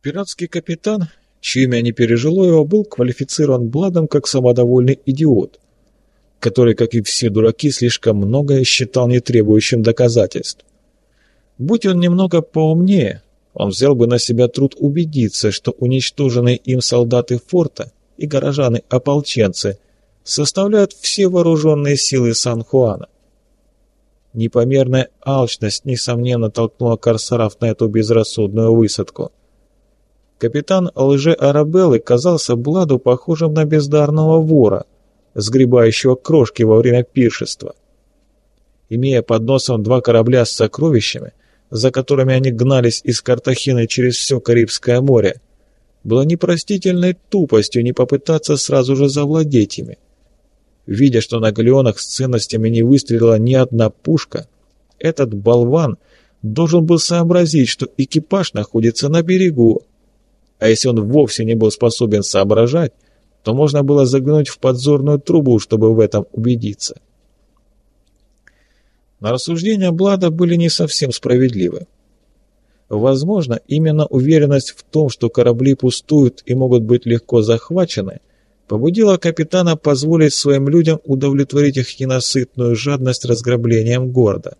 Пиратский капитан, чье имя не пережило его, был квалифицирован Бладом как самодовольный идиот, который, как и все дураки, слишком многое считал нетребующим доказательств. Будь он немного поумнее, он взял бы на себя труд убедиться, что уничтоженные им солдаты форта и горожаны-ополченцы составляют все вооруженные силы Сан-Хуана. Непомерная алчность, несомненно, толкнула корсаров на эту безрассудную высадку. Капитан лже-арабеллы казался Бладу похожим на бездарного вора, сгребающего крошки во время пиршества. Имея под носом два корабля с сокровищами, за которыми они гнались из Картахены через все Карибское море, было непростительной тупостью не попытаться сразу же завладеть ими. Видя, что на галеонах с ценностями не выстрелила ни одна пушка, этот болван должен был сообразить, что экипаж находится на берегу. А если он вовсе не был способен соображать, то можно было заглянуть в подзорную трубу, чтобы в этом убедиться. Но рассуждения Блада были не совсем справедливы. Возможно, именно уверенность в том, что корабли пустуют и могут быть легко захвачены, побудила капитана позволить своим людям удовлетворить их ненасытную жадность разграблением города.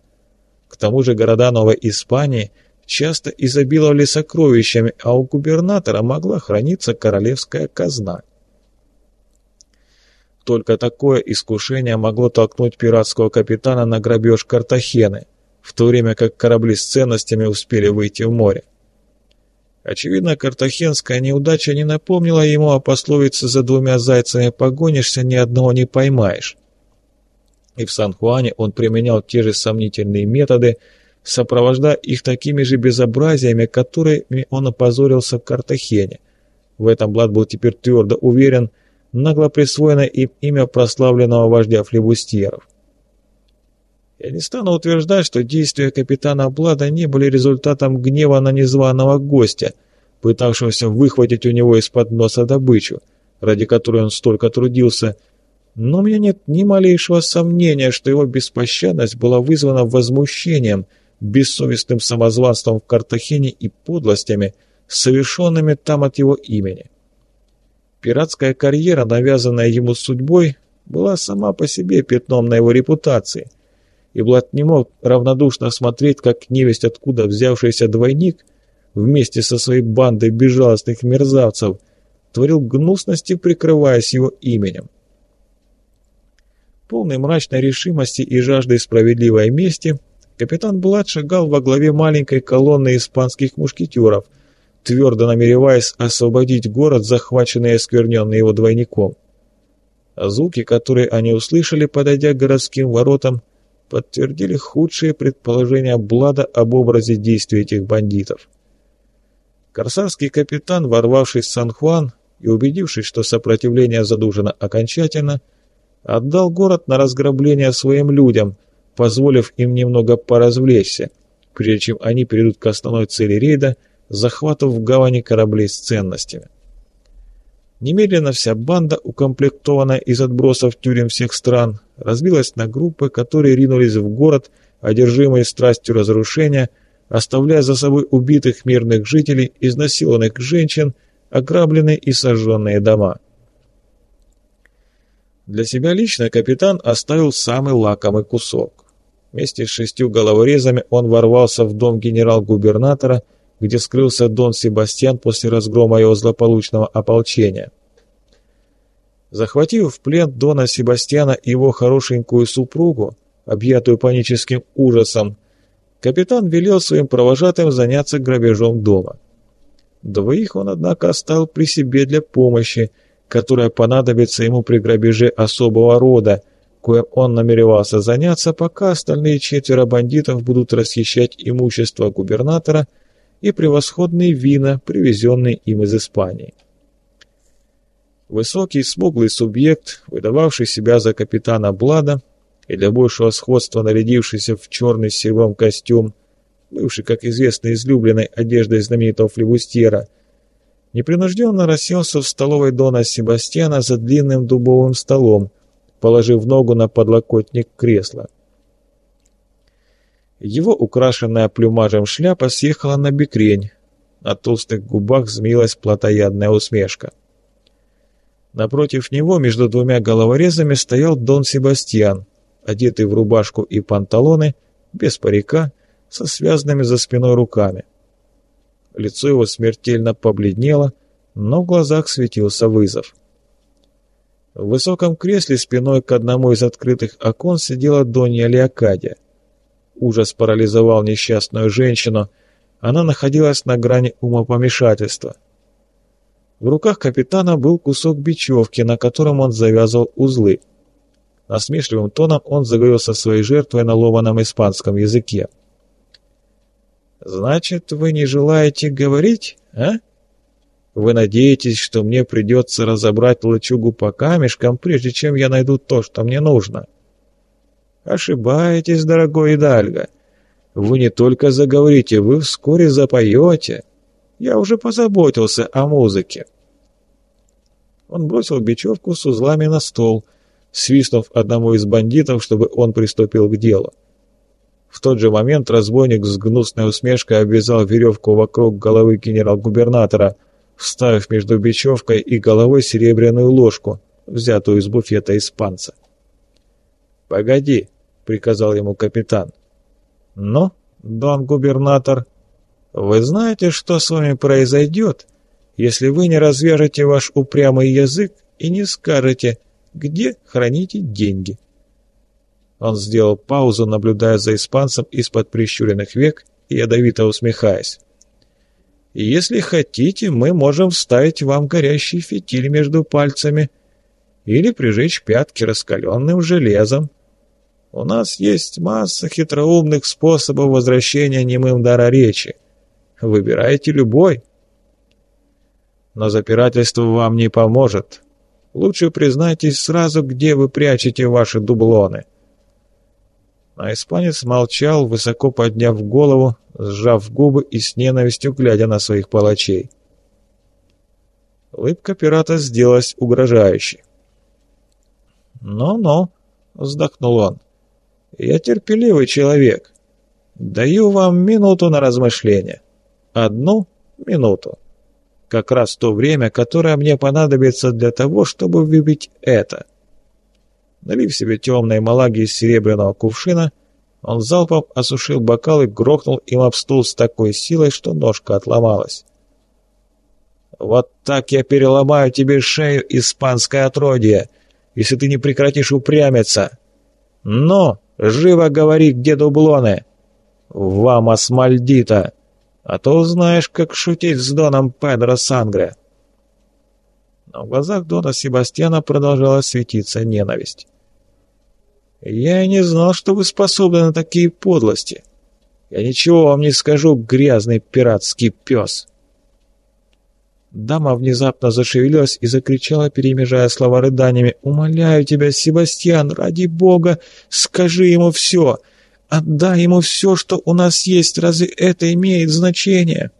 К тому же города Новой Испании часто изобиловали сокровищами, а у губернатора могла храниться королевская казна. Только такое искушение могло толкнуть пиратского капитана на грабеж Картахены, в то время как корабли с ценностями успели выйти в море. Очевидно, картахенская неудача не напомнила ему о пословице «за двумя зайцами погонишься, ни одного не поймаешь». И в Сан-Хуане он применял те же сомнительные методы, сопровождая их такими же безобразиями, которыми он опозорился в Картахене. В этом Блад был теперь твердо уверен, нагло присвоено им имя прославленного вождя флебустьеров. Я не стану утверждать, что действия капитана Блада не были результатом гнева на незваного гостя, пытавшегося выхватить у него из-под носа добычу, ради которой он столько трудился, но у меня нет ни малейшего сомнения, что его беспощадность была вызвана возмущением, бессовестным самозванством в Картахене и подлостями, совершенными там от его имени. Пиратская карьера, навязанная ему судьбой, была сама по себе пятном на его репутации, и Блад не мог равнодушно смотреть, как невесть откуда взявшийся двойник вместе со своей бандой безжалостных мерзавцев творил гнусности, прикрываясь его именем. Полной мрачной решимости и жаждой справедливой мести, капитан Блад шагал во главе маленькой колонны испанских мушкетеров – твердо намереваясь освободить город, захваченный и оскверненный его двойником. А звуки, которые они услышали, подойдя к городским воротам, подтвердили худшие предположения Блада об образе действий этих бандитов. Корсарский капитан, ворвавшись в Сан-Хуан и убедившись, что сопротивление задушено окончательно, отдал город на разграбление своим людям, позволив им немного поразвлечься, прежде чем они перейдут к основной цели рейда – захвату в гавани кораблей с ценностями. Немедленно вся банда, укомплектованная из отбросов тюрем всех стран, разбилась на группы, которые ринулись в город, одержимые страстью разрушения, оставляя за собой убитых мирных жителей, изнасилованных женщин, ограбленные и сожженные дома. Для себя лично капитан оставил самый лакомый кусок. Вместе с шестью головорезами он ворвался в дом генерал-губернатора – где скрылся Дон Себастьян после разгрома его злополучного ополчения. Захватив в плен Дона Себастьяна и его хорошенькую супругу, объятую паническим ужасом, капитан велел своим провожатым заняться грабежом дома. Двоих он, однако, оставил при себе для помощи, которая понадобится ему при грабеже особого рода, коим он намеревался заняться, пока остальные четверо бандитов будут расхищать имущество губернатора – и превосходные вина, привезенные им из Испании. Высокий, смуглый субъект, выдававший себя за капитана Блада и для большего сходства нарядившийся в черный сервом костюм, бывший, как известно, излюбленной одеждой знаменитого флебустьера, непринужденно расселся в столовой Дона Себастьяна за длинным дубовым столом, положив ногу на подлокотник кресла. Его украшенная плюмажем шляпа съехала на бекрень, На толстых губах змеилась плотоядная усмешка. Напротив него, между двумя головорезами, стоял Дон Себастьян, одетый в рубашку и панталоны, без парика, со связанными за спиной руками. Лицо его смертельно побледнело, но в глазах светился вызов. В высоком кресле спиной к одному из открытых окон сидела Донья Леокадия. Ужас парализовал несчастную женщину, она находилась на грани умопомешательства. В руках капитана был кусок бечевки, на котором он завязывал узлы. Насмешливым тоном он заговорил со своей жертвой на ломаном испанском языке. «Значит, вы не желаете говорить, а? Вы надеетесь, что мне придется разобрать лачугу по камешкам, прежде чем я найду то, что мне нужно?» «Ошибаетесь, дорогой Идальго. Вы не только заговорите, вы вскоре запоете. Я уже позаботился о музыке». Он бросил бечевку с узлами на стол, свистнув одному из бандитов, чтобы он приступил к делу. В тот же момент разбойник с гнусной усмешкой обвязал веревку вокруг головы генерал-губернатора, вставив между бечевкой и головой серебряную ложку, взятую из буфета испанца. «Погоди», — приказал ему капитан. «Ну, дон губернатор, вы знаете, что с вами произойдет, если вы не развяжете ваш упрямый язык и не скажете, где храните деньги?» Он сделал паузу, наблюдая за испанцем из-под прищуренных век и ядовито усмехаясь. «Если хотите, мы можем вставить вам горящий фитиль между пальцами или прижечь пятки раскаленным железом. У нас есть масса хитроумных способов возвращения немым дара речи. Выбирайте любой. Но запирательство вам не поможет. Лучше признайтесь сразу, где вы прячете ваши дублоны». А испанец молчал, высоко подняв голову, сжав губы и с ненавистью глядя на своих палачей. Улыбка пирата сделалась угрожающей. «Ну-ну», — вздохнул он, — «я терпеливый человек. Даю вам минуту на размышление. Одну минуту. Как раз то время, которое мне понадобится для того, чтобы выбить это». Налив себе темной малаги из серебряного кувшина, он залпом осушил бокал и грохнул им об стул с такой силой, что ножка отломалась. «Вот так я переломаю тебе шею, испанское отродье, если ты не прекратишь упрямиться! Но, живо говори, где дублоны! Вам, Асмальдита! А то узнаешь, как шутить с Доном Педро Сангре!» Но в глазах Дона Себастьяна продолжала светиться ненависть. «Я и не знал, что вы способны на такие подлости. Я ничего вам не скажу, грязный пиратский пес!» Дама внезапно зашевелилась и закричала, перемежая слова рыданиями. «Умоляю тебя, Себастьян, ради бога, скажи ему все! Отдай ему все, что у нас есть! Разве это имеет значение?»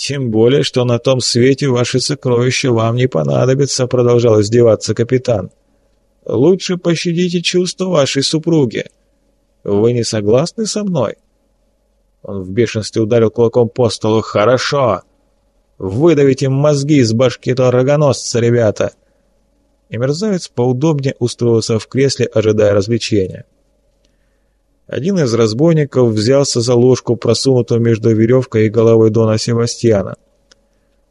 «Тем более, что на том свете ваши сокровища вам не понадобятся», — продолжал издеваться капитан. «Лучше пощадите чувства вашей супруги. Вы не согласны со мной?» Он в бешенстве ударил кулаком по столу. «Хорошо! Выдавите мозги из башки этого рогоносца, ребята!» И мерзавец поудобнее устроился в кресле, ожидая развлечения. Один из разбойников взялся за ложку, просунутую между веревкой и головой Дона Севастьяна.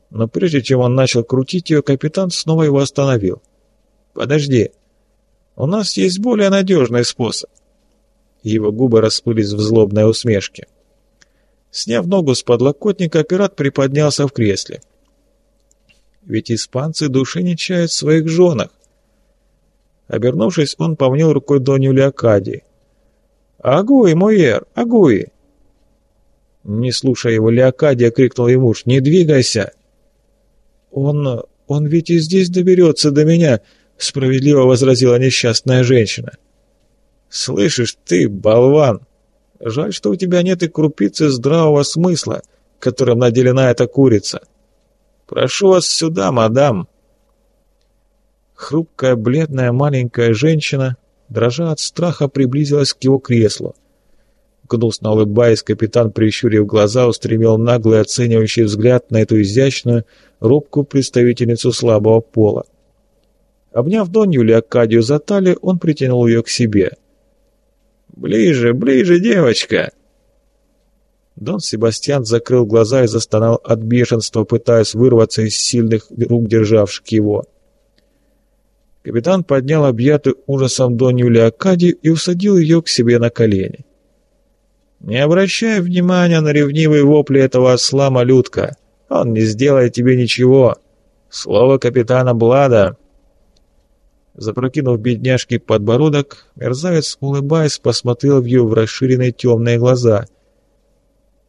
Но прежде чем он начал крутить ее, капитан снова его остановил. «Подожди. У нас есть более надежный способ». Его губы расплылись в злобной усмешке. Сняв ногу с подлокотника, пират приподнялся в кресле. «Ведь испанцы души не чают в своих женах». Обернувшись, он помнил рукой Доню Леокадии. «Агуи, Мойер, агуи!» Не слушая его, Леокадия крикнул ему муж, «Не двигайся!» «Он... он ведь и здесь доберется до меня!» Справедливо возразила несчастная женщина. «Слышишь ты, болван! Жаль, что у тебя нет и крупицы здравого смысла, которым наделена эта курица. Прошу вас сюда, мадам!» Хрупкая, бледная маленькая женщина дрожа от страха, приблизилась к его креслу. Гнусно улыбаясь, капитан, прищурив глаза, устремил наглый оценивающий взгляд на эту изящную, робкую представительницу слабого пола. Обняв Донью Леокадию за талию, он притянул ее к себе. «Ближе, ближе, девочка!» Дон Себастьян закрыл глаза и застонал от бешенства, пытаясь вырваться из сильных рук, державших его. Капитан поднял объятый ужасом Донью Леокадию и усадил ее к себе на колени. Не обращай внимания на ревнивые вопли этого осла малютка. Он не сделает тебе ничего. Слово капитана Блада. Запрокинув бедняжки подбородок, мерзавец, улыбаясь, посмотрел в ее в расширенные темные глаза.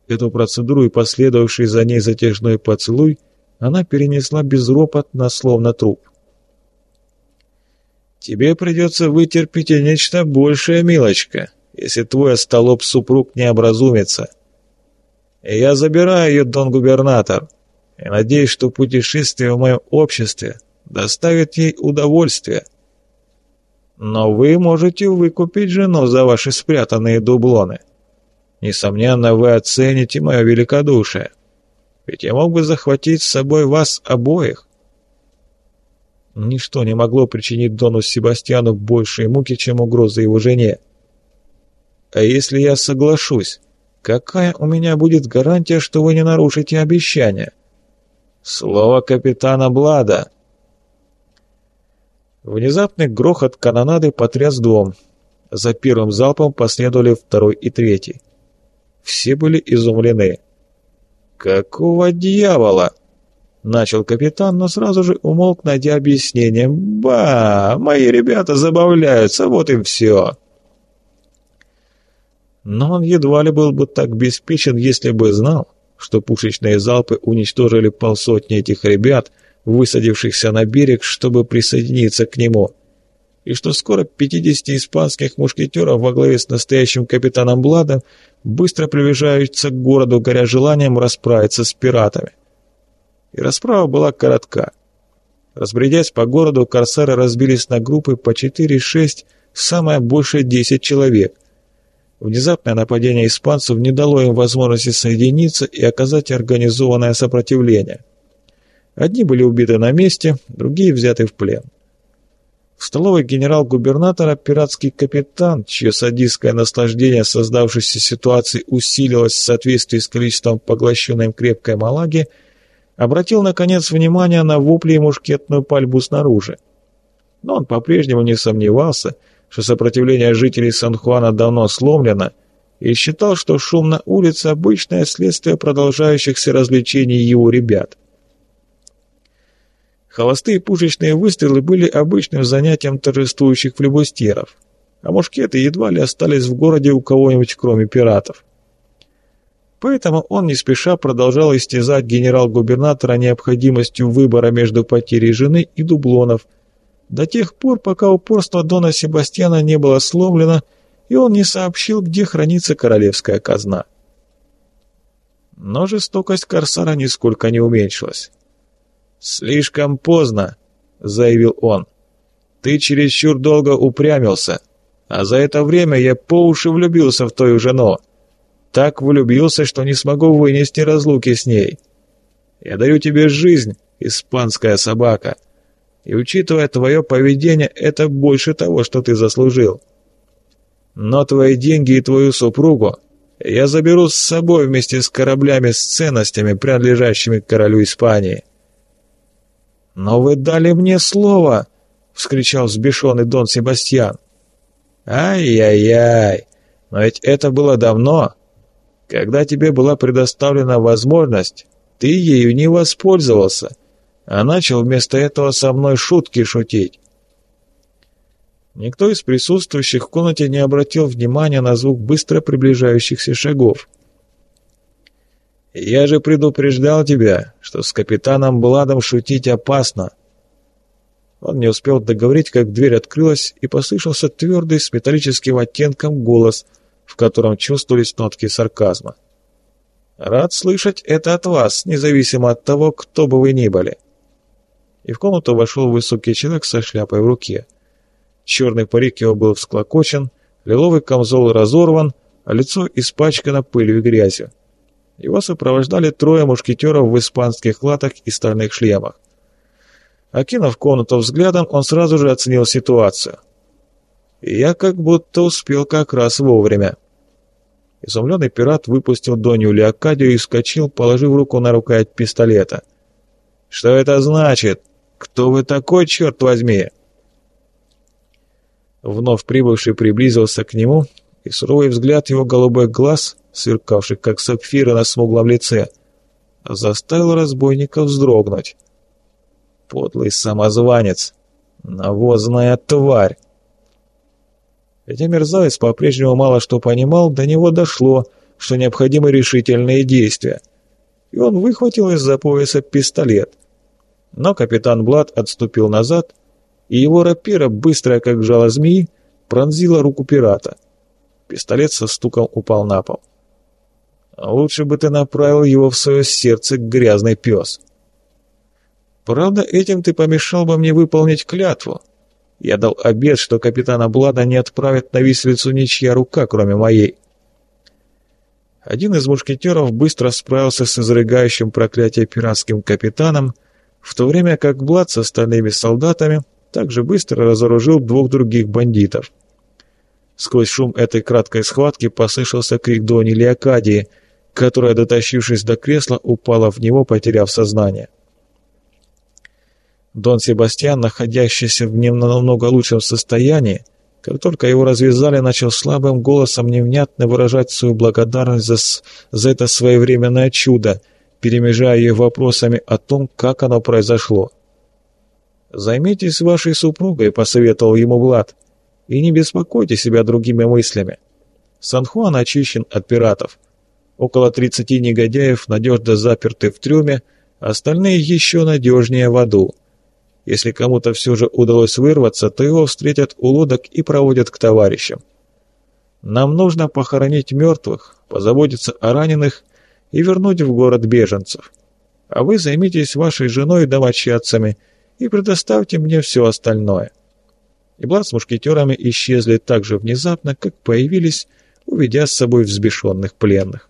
Эту процедуру и последовавший за ней затяжной поцелуй она перенесла безропотно, словно труп. «Тебе придется вытерпеть и нечто большее, милочка», если твой остолоп супруг не образумится. И я забираю ее, дон губернатор, и надеюсь, что путешествие в моем обществе доставит ей удовольствие. Но вы можете выкупить жену за ваши спрятанные дублоны. Несомненно, вы оцените мое великодушие. Ведь я мог бы захватить с собой вас обоих. Ничто не могло причинить Дону Себастьяну большей муки, чем угроза его жене. А если я соглашусь, какая у меня будет гарантия, что вы не нарушите обещание? Слово капитана Блада. Внезапный грохот канонады потряс дом. За первым залпом последовали второй и третий. Все были изумлены. «Какого дьявола?» Начал капитан, но сразу же умолк, найдя объяснение. «Ба! Мои ребята забавляются, вот и все!» Но он едва ли был бы так беспечен, если бы знал, что пушечные залпы уничтожили полсотни этих ребят, высадившихся на берег, чтобы присоединиться к нему, и что скоро 50 испанских мушкетеров во главе с настоящим капитаном Бладом быстро приближаются к городу, горя желанием расправиться с пиратами. И расправа была коротка. Разбредясь по городу, корсары разбились на группы по 4-6, самое больше 10 человек – Внезапное нападение испанцев не дало им возможности соединиться и оказать организованное сопротивление. Одни были убиты на месте, другие взяты в плен. В столовой генерал-губернатора пиратский капитан, чье садистское наслаждение создавшейся ситуации усилилось в соответствии с количеством поглощенной им крепкой малаги, обратил, наконец, внимание на вопли и мушкетную пальбу снаружи. Но он по-прежнему не сомневался – что сопротивление жителей Сан-Хуана давно сломлено, и считал, что шум на улице – обычное следствие продолжающихся развлечений его ребят. Холостые пушечные выстрелы были обычным занятием торжествующих флебустеров, а мушкеты едва ли остались в городе у кого-нибудь, кроме пиратов. Поэтому он не спеша продолжал истязать генерал-губернатора необходимостью выбора между потерей жены и дублонов – до тех пор, пока упорство Дона Себастьяна не было сломлено, и он не сообщил, где хранится королевская казна. Но жестокость Корсара нисколько не уменьшилась. «Слишком поздно», — заявил он. «Ты чересчур долго упрямился, а за это время я по уши влюбился в твою жену. Так влюбился, что не смогу вынести разлуки с ней. Я даю тебе жизнь, испанская собака». И учитывая твое поведение, это больше того, что ты заслужил. Но твои деньги и твою супругу я заберу с собой вместе с кораблями с ценностями, принадлежащими королю Испании». «Но вы дали мне слово!» — вскричал взбешенный Дон Себастьян. «Ай-яй-яй! Но ведь это было давно. Когда тебе была предоставлена возможность, ты ею не воспользовался а начал вместо этого со мной шутки шутить. Никто из присутствующих в комнате не обратил внимания на звук быстро приближающихся шагов. «Я же предупреждал тебя, что с капитаном Бладом шутить опасно». Он не успел договорить, как дверь открылась, и послышался твердый с металлическим оттенком голос, в котором чувствовались нотки сарказма. «Рад слышать это от вас, независимо от того, кто бы вы ни были» и в комнату вошел высокий человек со шляпой в руке. Черный парик его был всклокочен, лиловый камзол разорван, а лицо испачкано пылью и грязью. Его сопровождали трое мушкетеров в испанских латах и стальных шлемах. Окинув комнату взглядом, он сразу же оценил ситуацию. Я как будто успел как раз вовремя. Изумленный пират выпустил Донью Леокадию и вскочил, положив руку на рукоять пистолета. «Что это значит? Кто вы такой, черт возьми?» Вновь прибывший приблизился к нему, и суровый взгляд его голубых глаз, сверкавших как сапфиры на смуглом лице, заставил разбойника вздрогнуть. Подлый самозванец! Навозная тварь! Хотя мерзавец по-прежнему мало что понимал, до него дошло, что необходимы решительные действия. И он выхватил из-за пояса пистолет. Но капитан Блад отступил назад, и его рапира, быстрая как жало змеи, пронзила руку пирата. Пистолет со стуком упал на пол. «Лучше бы ты направил его в свое сердце, грязный пес». «Правда, этим ты помешал бы мне выполнить клятву», я дал обет, что капитана Блада не отправит на виселицу ничья рука, кроме моей. Один из мушкетеров быстро справился с изрыгающим проклятие пиратским капитаном, в то время как Блад с остальными солдатами также быстро разоружил двух других бандитов. Сквозь шум этой краткой схватки послышался крик Дони Леокадии, которая, дотащившись до кресла, упала в него, потеряв сознание. Дон Себастьян, находящийся в намного лучшем состоянии, как только его развязали, начал слабым голосом невнятно выражать свою благодарность за, за это своевременное чудо, перемежая ее вопросами о том, как оно произошло. «Займитесь вашей супругой», — посоветовал ему Влад, — «и не беспокойте себя другими мыслями. Сан-Хуан очищен от пиратов. Около тридцати негодяев надежно заперты в трюме, остальные еще надежнее в аду. Если кому-то все же удалось вырваться, то его встретят у лодок и проводят к товарищам. Нам нужно похоронить мертвых, позаботиться о раненых и вернуть в город беженцев. А вы займитесь вашей женой и домочадцами и предоставьте мне все остальное». И Блад с мушкетерами исчезли так же внезапно, как появились, уведя с собой взбешенных пленных.